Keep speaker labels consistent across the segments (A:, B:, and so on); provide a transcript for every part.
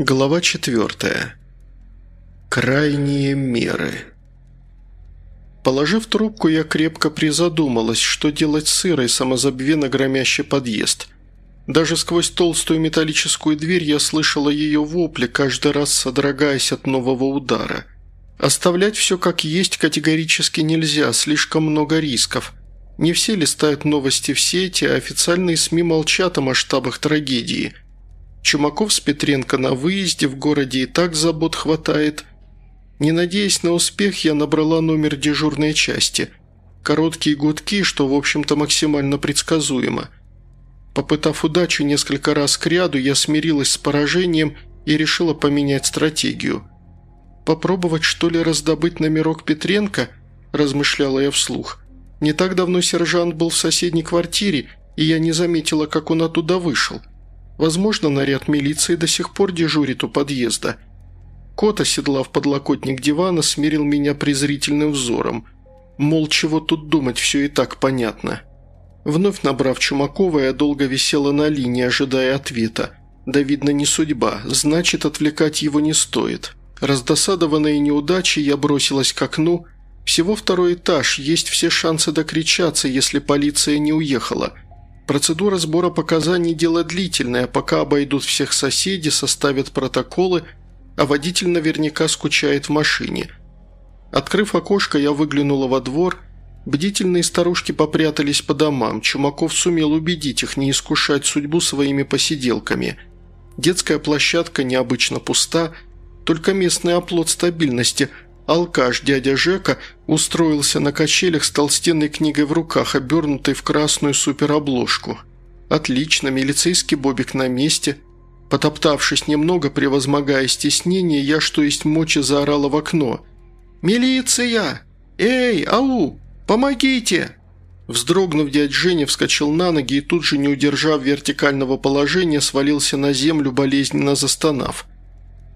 A: Глава четвертая. Крайние меры. Положив трубку, я крепко призадумалась, что делать с сырой, самозабвенно громящий подъезд. Даже сквозь толстую металлическую дверь я слышала ее вопли, каждый раз содрогаясь от нового удара. Оставлять все как есть категорически нельзя, слишком много рисков. Не все листают новости в сети, а официальные СМИ молчат о масштабах трагедии – Чумаков с Петренко на выезде, в городе и так забот хватает. Не надеясь на успех, я набрала номер дежурной части. Короткие гудки, что, в общем-то, максимально предсказуемо. Попытав удачу несколько раз к ряду, я смирилась с поражением и решила поменять стратегию. «Попробовать, что ли, раздобыть номерок Петренко?» – размышляла я вслух. «Не так давно сержант был в соседней квартире, и я не заметила, как он оттуда вышел». Возможно, наряд милиции до сих пор дежурит у подъезда. Кот, оседлав подлокотник дивана, смирил меня презрительным взором. Мол, чего тут думать, все и так понятно. Вновь набрав Чумакова, я долго висела на линии, ожидая ответа. Да, видно, не судьба, значит, отвлекать его не стоит. Раздосадованная неудачей, я бросилась к окну. Всего второй этаж, есть все шансы докричаться, если полиция не уехала – Процедура сбора показаний – дело длительное, пока обойдут всех соседей, составят протоколы, а водитель наверняка скучает в машине. Открыв окошко, я выглянула во двор. Бдительные старушки попрятались по домам. Чумаков сумел убедить их не искушать судьбу своими посиделками. Детская площадка необычно пуста, только местный оплот стабильности – Алкаш дядя Жека устроился на качелях с толстенной книгой в руках, обернутой в красную суперобложку. Отлично, милицейский бобик на месте. Потоптавшись немного, превозмогая стеснение, я, что есть мочи, заорала в окно. «Милиция! Эй, ау! Помогите!» Вздрогнув, дядь Женя вскочил на ноги и тут же, не удержав вертикального положения, свалился на землю, болезненно застонав.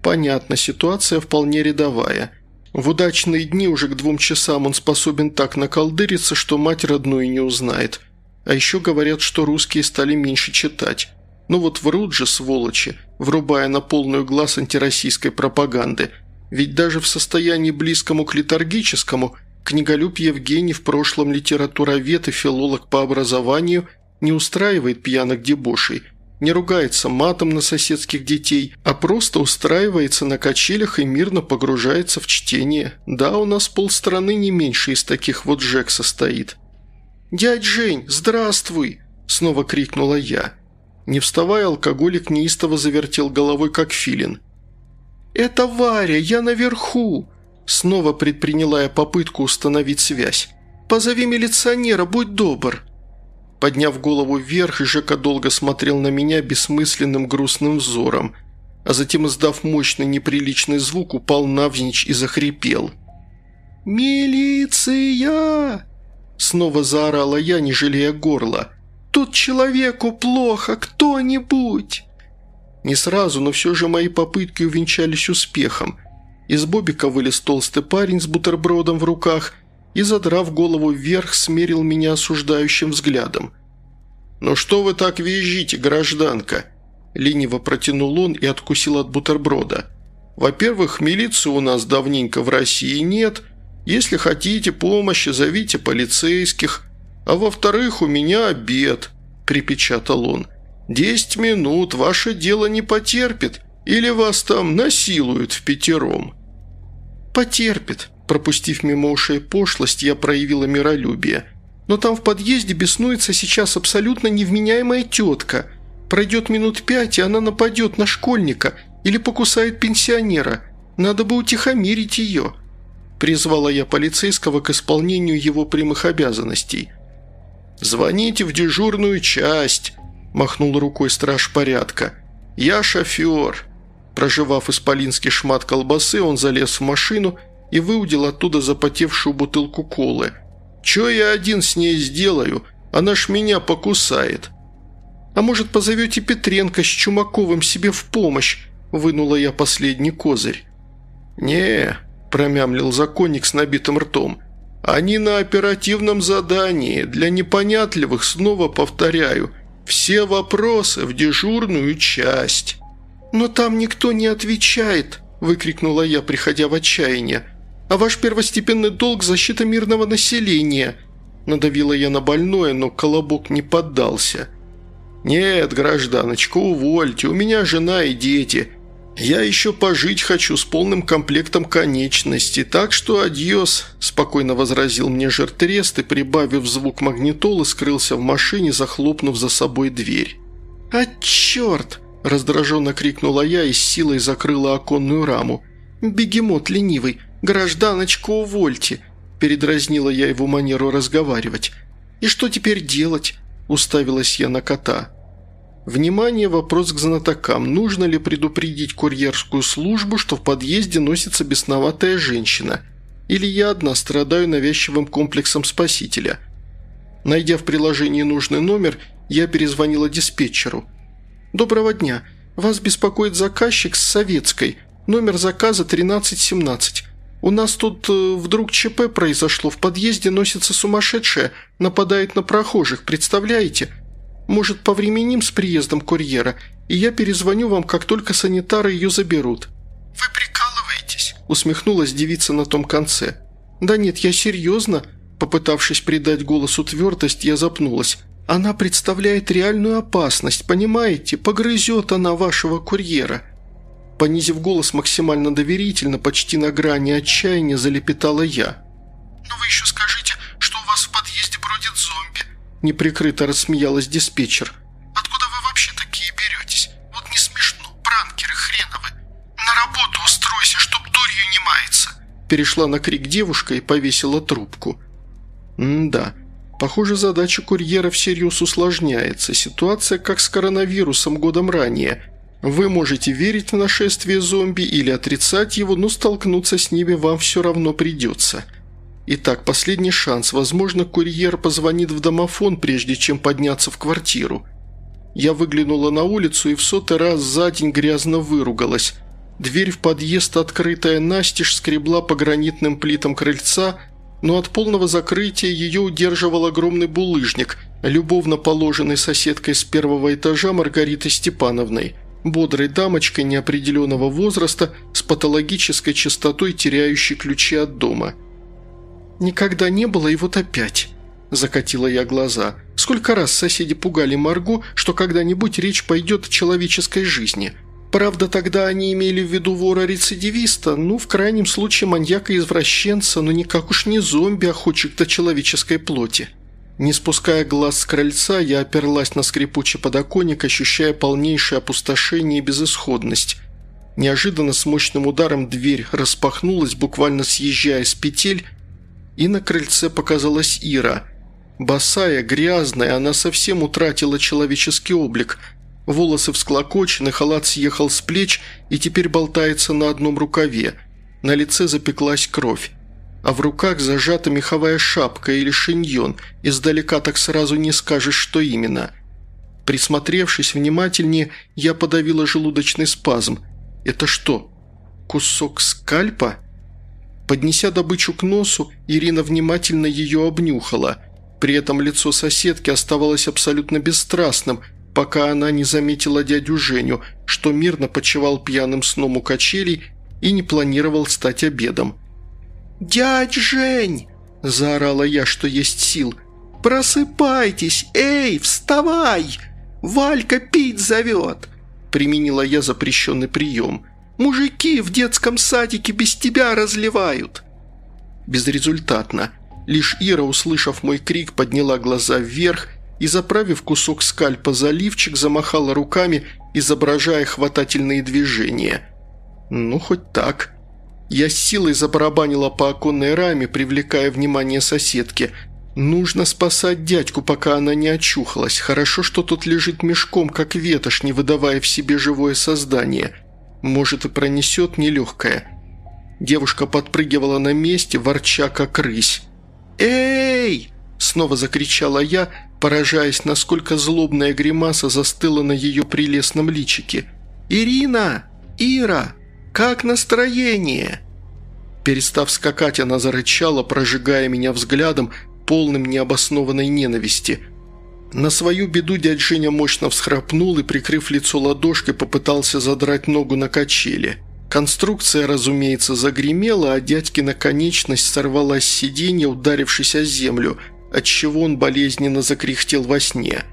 A: Понятно, ситуация вполне рядовая – в удачные дни уже к двум часам он способен так наколдыриться, что мать родную не узнает. А еще говорят, что русские стали меньше читать. Ну вот врут же, сволочи, врубая на полную глаз антироссийской пропаганды. Ведь даже в состоянии близкому к литургическому книголюб Евгений в прошлом литературовед и филолог по образованию не устраивает пьяных дебошей – не ругается матом на соседских детей, а просто устраивается на качелях и мирно погружается в чтение. Да, у нас полстраны не меньше из таких вот Жек состоит. «Дядь Жень, здравствуй!» – снова крикнула я. Не вставая, алкоголик неистово завертел головой, как филин. «Это Варя, я наверху!» Снова предприняла я попытку установить связь. «Позови милиционера, будь добр!» Подняв голову вверх, Жека долго смотрел на меня бессмысленным грустным взором, а затем, издав мощный неприличный звук, упал навзничь и захрипел. «Милиция!» Снова заорала я, не жалея горла. «Тут человеку плохо, кто-нибудь!» Не сразу, но все же мои попытки увенчались успехом. Из бобика вылез толстый парень с бутербродом в руках – и, задрав голову вверх, смерил меня осуждающим взглядом. «Ну что вы так визжите, гражданка?» Лениво протянул он и откусил от бутерброда. «Во-первых, милиции у нас давненько в России нет. Если хотите помощи, зовите полицейских. А во-вторых, у меня обед», – припечатал он. «Десять минут, ваше дело не потерпит, или вас там насилуют в пятером». «Потерпит», Пропустив мимо ушей пошлость, я проявила миролюбие. Но там в подъезде беснуется сейчас абсолютно невменяемая тетка. Пройдет минут пять, и она нападет на школьника или покусает пенсионера. Надо бы утихомирить ее». Призвала я полицейского к исполнению его прямых обязанностей. «Звоните в дежурную часть», – махнул рукой страж порядка. «Я шофер». Проживав исполинский шмат колбасы, он залез в машину – и выудил оттуда запотевшую бутылку колы. «Чё я один с ней сделаю? Она ж меня покусает». «А может, позовете Петренко с Чумаковым себе в помощь?» – вынула я последний козырь. «Не», – промямлил законник с набитым ртом. «Они на оперативном задании. Для непонятливых, снова повторяю, все вопросы в дежурную часть». «Но там никто не отвечает!» – выкрикнула я, приходя в отчаяние. «А ваш первостепенный долг – защита мирного населения!» Надавила я на больное, но колобок не поддался. «Нет, гражданочка, увольте, у меня жена и дети. Я еще пожить хочу с полным комплектом конечностей, так что адьос», – спокойно возразил мне жертрест и, прибавив звук магнитолы, скрылся в машине, захлопнув за собой дверь. «А черт!» – раздраженно крикнула я и с силой закрыла оконную раму. «Бегемот ленивый! Гражданочка, увольте!» – передразнила я его манеру разговаривать. «И что теперь делать?» – уставилась я на кота. Внимание, вопрос к знатокам. Нужно ли предупредить курьерскую службу, что в подъезде носится бесноватая женщина? Или я одна страдаю навязчивым комплексом спасителя? Найдя в приложении нужный номер, я перезвонила диспетчеру. «Доброго дня. Вас беспокоит заказчик с Советской. Номер заказа 1317. У нас тут э, вдруг ЧП произошло. В подъезде носится сумасшедшая, нападает на прохожих. Представляете? Может, повременим с приездом курьера, и я перезвоню вам, как только санитары ее заберут».
B: «Вы прикалываетесь?»
A: – усмехнулась девица на том конце. «Да нет, я серьезно». Попытавшись придать голосу твердость, я запнулась. Она представляет реальную опасность, понимаете? Погрызет она вашего курьера». Понизив голос максимально доверительно, почти на грани отчаяния, залепетала я.
B: «Но вы еще скажите, что у вас в подъезде бродит зомби»,
A: неприкрыто рассмеялась диспетчер.
B: «Откуда вы вообще такие беретесь? Вот не смешно, пранкеры хреновы. На работу устройся, чтоб дурью не мается».
A: Перешла на крик девушка и повесила трубку. «М-да». Похоже, задача курьера всерьез усложняется. Ситуация как с коронавирусом годом ранее. Вы можете верить в нашествие зомби или отрицать его, но столкнуться с ними вам все равно придется. Итак, последний шанс. Возможно, курьер позвонит в домофон, прежде чем подняться в квартиру. Я выглянула на улицу и в сотый раз за день грязно выругалась. Дверь в подъезд, открытая настежь, скребла по гранитным плитам крыльца – но от полного закрытия ее удерживал огромный булыжник, любовно положенный соседкой с первого этажа Маргаритой Степановной, бодрой дамочкой неопределенного возраста с патологической частотой, теряющей ключи от дома. «Никогда не было, и вот опять», – закатила я глаза. «Сколько раз соседи пугали Марго, что когда-нибудь речь пойдет о человеческой жизни». Правда, тогда они имели в виду вора-рецидивиста, ну, в крайнем случае маньяка-извращенца, но никак уж не зомби, охотчик до человеческой плоти. Не спуская глаз с крыльца, я оперлась на скрипучий подоконник, ощущая полнейшее опустошение и безысходность. Неожиданно с мощным ударом дверь распахнулась, буквально съезжая с петель, и на крыльце показалась Ира. Босая, грязная, она совсем утратила человеческий облик – Волосы всклокочены, халат съехал с плеч и теперь болтается на одном рукаве. На лице запеклась кровь. А в руках зажата меховая шапка или шиньон. Издалека так сразу не скажешь, что именно. Присмотревшись внимательнее, я подавила желудочный спазм. «Это что, кусок скальпа?» Поднеся добычу к носу, Ирина внимательно ее обнюхала. При этом лицо соседки оставалось абсолютно бесстрастным – пока она не заметила дядю Женю, что мирно почевал пьяным сном у качелей и не планировал стать обедом. «Дядь Жень!» – заорала я, что есть сил. «Просыпайтесь! Эй, вставай! Валька пить зовет!» – применила я запрещенный прием. «Мужики в детском садике без тебя разливают!» Безрезультатно. Лишь Ира, услышав мой крик, подняла глаза вверх – и, заправив кусок скальпа заливчик, замахала руками, изображая хватательные движения. «Ну, хоть так». Я силой забарабанила по оконной раме, привлекая внимание соседки. «Нужно спасать дядьку, пока она не очухалась. Хорошо, что тут лежит мешком, как ветошь, не выдавая в себе живое создание. Может, и пронесет нелегкое». Девушка подпрыгивала на месте, ворча как рысь. «Эй!» – снова закричала я, поражаясь, насколько злобная гримаса застыла на ее прелестном личике. «Ирина! Ира! Как настроение?» Перестав скакать, она зарычала, прожигая меня взглядом, полным необоснованной ненависти. На свою беду дядь Женя мощно всхрапнул и, прикрыв лицо ладошкой, попытался задрать ногу на качели. Конструкция, разумеется, загремела, а дядькина конечность сорвалась с сиденья, ударившись о землю, отчего он болезненно закряхтел во сне.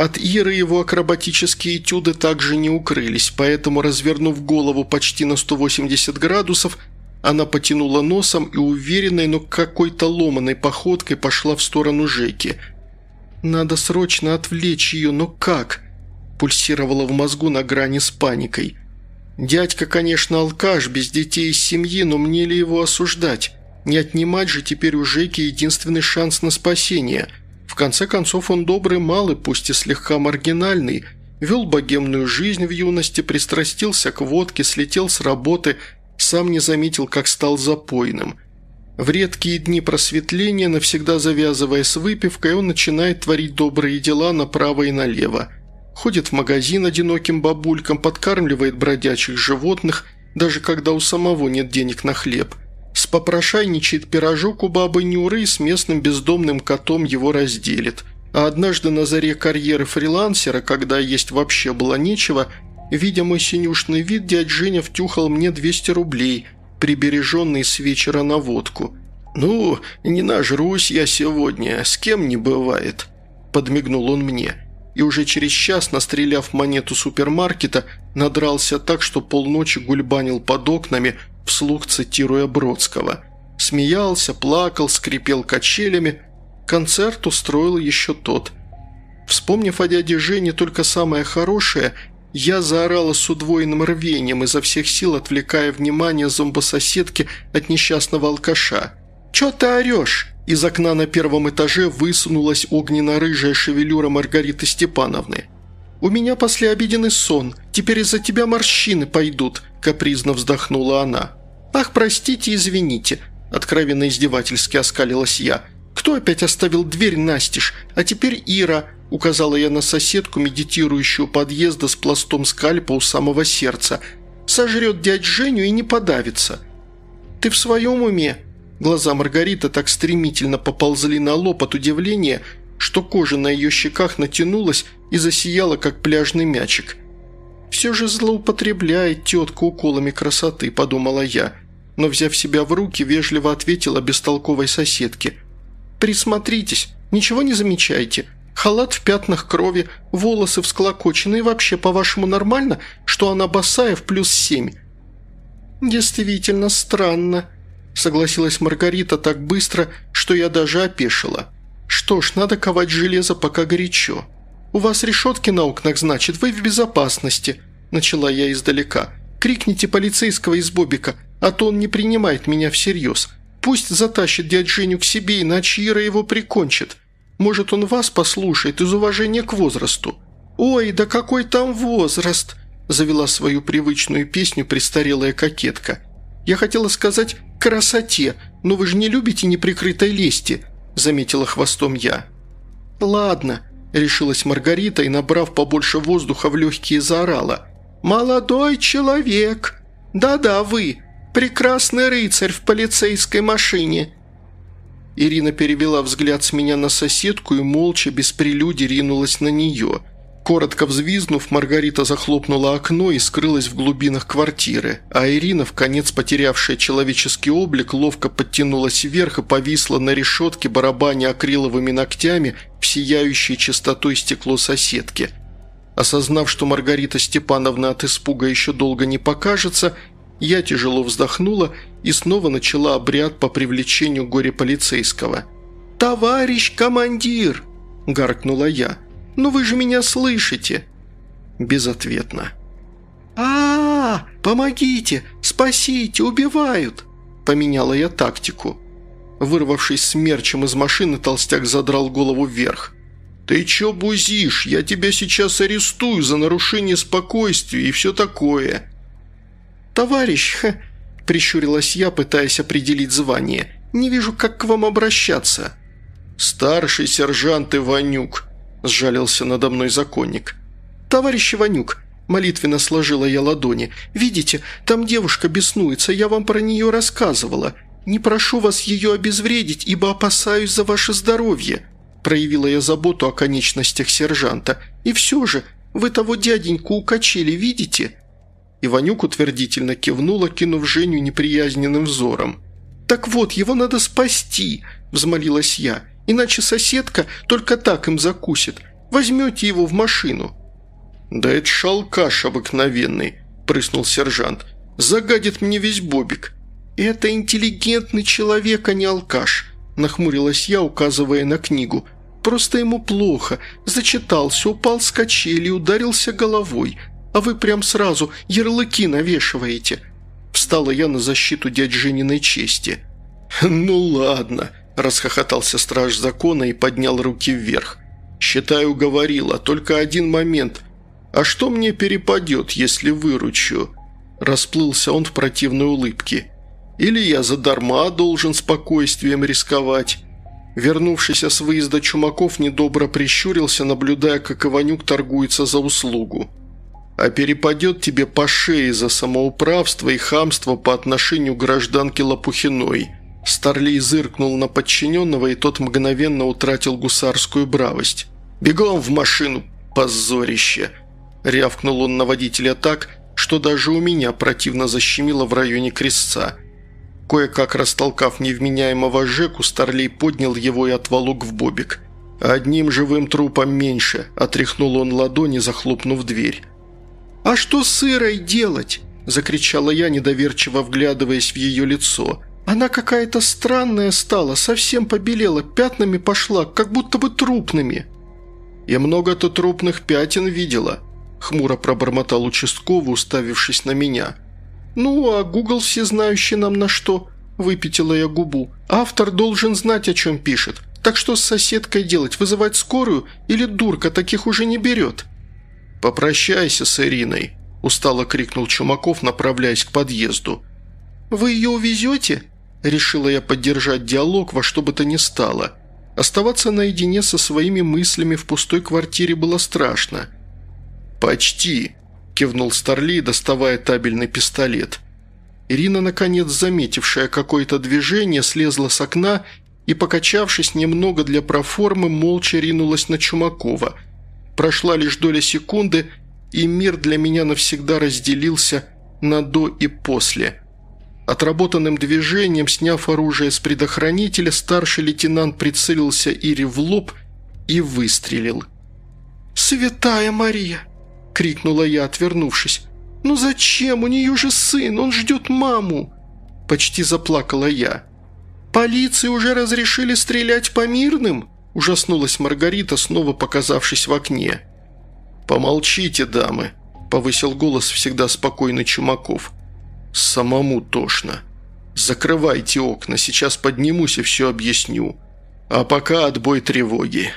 A: От Иры его акробатические этюды также не укрылись, поэтому, развернув голову почти на 180 градусов, она потянула носом и уверенной, но какой-то ломаной походкой пошла в сторону Жеки. «Надо срочно отвлечь ее, но как?» Пульсировала в мозгу на грани с паникой. «Дядька, конечно, алкаш, без детей и семьи, но мне ли его осуждать? Не отнимать же теперь у Жеки единственный шанс на спасение. В конце концов, он добрый малый, пусть и слегка маргинальный, вел богемную жизнь в юности, пристрастился к водке, слетел с работы – сам не заметил, как стал запойным. В редкие дни просветления, навсегда завязывая с выпивкой, он начинает творить добрые дела направо и налево. Ходит в магазин одиноким бабулькам, подкармливает бродячих животных, даже когда у самого нет денег на хлеб. Спопрошайничает пирожок у бабы Нюры и с местным бездомным котом его разделит. А однажды на заре карьеры фрилансера, когда есть вообще было нечего, Видя мой синюшный вид, дядь Женя втюхал мне 200 рублей, прибереженные с вечера на водку. «Ну, не нажрусь я сегодня, с кем не бывает», – подмигнул он мне. И уже через час, настреляв монету супермаркета, надрался так, что полночи гульбанил под окнами, вслух цитируя Бродского. Смеялся, плакал, скрипел качелями. Концерт устроил еще тот. Вспомнив о дяде Жене только самое хорошее – я заорала с удвоенным рвением, изо всех сил отвлекая внимание зомбососедки от несчастного алкаша. «Чё ты орёшь?» Из окна на первом этаже высунулась огненно-рыжая шевелюра Маргариты Степановны. «У меня послеобеденный сон. Теперь из-за тебя морщины пойдут», – капризно вздохнула она. «Ах, простите, извините», – откровенно издевательски оскалилась я. «Кто опять оставил дверь настежь? А теперь Ира. – указала я на соседку, медитирующую подъезда с пластом скальпа у самого сердца. «Сожрет дядь Женю и не подавится». «Ты в своем уме?» Глаза Маргариты так стремительно поползли на лоб от удивления, что кожа на ее щеках натянулась и засияла, как пляжный мячик. «Все же злоупотребляет тетка уколами красоты», – подумала я, но, взяв себя в руки, вежливо ответила бестолковой соседке. «Присмотритесь, ничего не замечаете?» Халат в пятнах крови, волосы всклокочены и вообще, по-вашему, нормально, что она босая в плюс семь?» «Действительно странно», – согласилась Маргарита так быстро, что я даже опешила. «Что ж, надо ковать железо, пока горячо. У вас решетки на окнах, значит, вы в безопасности», – начала я издалека. «Крикните полицейского из Бобика, а то он не принимает меня всерьез. Пусть затащит дядь Женю к себе, иначе Ира его прикончит. Может, он вас послушает из уважения к возрасту?» «Ой, да какой там возраст!» – завела свою привычную песню престарелая кокетка. «Я хотела сказать «красоте», но вы же не любите неприкрытой лести», – заметила хвостом я. «Ладно», – решилась Маргарита и, набрав побольше воздуха в легкие, заорала. «Молодой человек! Да-да, вы! Прекрасный рыцарь в полицейской машине! Ирина перевела взгляд с меня на соседку и молча, без прелюдий, ринулась на нее. Коротко взвизгнув, Маргарита захлопнула окно и скрылась в глубинах квартиры, а Ирина, в конец потерявшая человеческий облик, ловко подтянулась вверх и повисла на решетке, барабаня акриловыми ногтями сияющее чистотой стекло соседки. Осознав, что Маргарита Степановна от испуга еще долго не покажется, я тяжело вздохнула и снова начала обряд по привлечению горе-полицейского. «Товарищ командир!» – гаркнула я. «Ну вы же меня слышите!» Безответно. а, -а, -а Помогите! Спасите! Убивают!» Поменяла я тактику. Вырвавшись смерчем из машины, толстяк задрал голову вверх. «Ты чё бузишь? Я тебя сейчас арестую за нарушение спокойствия и все такое!» «Товарищ!» – прищурилась я, пытаясь определить звание. «Не вижу, как к вам обращаться». «Старший сержант Иванюк», – сжалился надо мной законник. «Товарищ Иванюк», – молитвенно сложила я ладони, – «видите, там девушка беснуется, я вам про нее рассказывала. Не прошу вас ее обезвредить, ибо опасаюсь за ваше здоровье». – проявила я заботу о конечностях сержанта. «И все же, вы того дяденьку у качели видите?» Иванюк утвердительно кивнула, кинув Женю неприязненным взором. «Так вот, его надо спасти!» – взмолилась я. «Иначе соседка только так им закусит. Возьмете его в машину».
B: «Да это шалкаш обыкновенный», – прыснул сержант. «Загадит мне весь бобик».
A: «Это интеллигентный человек, а не алкаш», – нахмурилась я, указывая на книгу. «Просто ему плохо. Зачитался, упал с качели, ударился головой. А вы прям сразу ярлыки навешиваете». Встала я на защиту дядь Жениной чести.
B: «Ну ладно», – расхохотался страж закона и поднял руки вверх. «Считаю, говорила. Только один момент. А что мне перепадет, если выручу?» Расплылся он в противной улыбке. «Или я задарма должен спокойствием рисковать?» Вернувшийся с выезда Чумаков недобро прищурился, наблюдая, как Иванюк торгуется за услугу. «А перепадет тебе по шее за самоуправство и хамство по отношению к гражданке Лопухиной». Старлей зыркнул на подчиненного, и тот мгновенно утратил гусарскую бравость. «Бегом в машину, позорище!» Рявкнул он на водителя так, что даже у меня противно защемило в районе крестца. Кое-как растолкав невменяемого Жеку, Старлей поднял его и отволок в бобик. «Одним живым трупом меньше», – отряхнул он ладони, захлопнув дверь.
A: «А что с Ирой делать?» – закричала я, недоверчиво вглядываясь в ее лицо. «Она какая-то странная стала, совсем побелела, пятнами пошла, как будто бы трупными».
B: «И много то трупных пятен видела», – хмуро пробормотал участковый, уставившись на меня.
A: «Ну, а Гугл всезнающий нам на что?» – выпятила я губу. «Автор должен знать, о чем пишет. Так что с соседкой делать? Вызывать скорую? Или дурка таких уже не берет?»
B: «Попрощайся с Ириной», – устало крикнул Чумаков, направляясь к подъезду.
A: «Вы ее увезете?» – решила я поддержать диалог во что бы то ни стало. Оставаться наедине со своими мыслями в пустой квартире было страшно.
B: «Почти», – кивнул Старли, доставая табельный пистолет.
A: Ирина, наконец заметившая какое-то движение, слезла с окна и, покачавшись немного для проформы, молча ринулась на Чумакова. Прошла лишь доля секунды, и мир для меня навсегда разделился на «до» и «после». Отработанным движением, сняв оружие с предохранителя, старший лейтенант прицелился Ире в лоб и выстрелил. «Святая Мария!» – крикнула я, отвернувшись. «Ну зачем? У нее же сын, он ждет маму!» Почти заплакала я. «Полиции уже разрешили стрелять по мирным?» – ужаснулась Маргарита, снова показавшись в окне.
B: «Помолчите, дамы», – повысил голос всегда спокойный Чумаков. «Самому тошно. Закрывайте окна, сейчас поднимусь и все объясню. А пока отбой тревоги».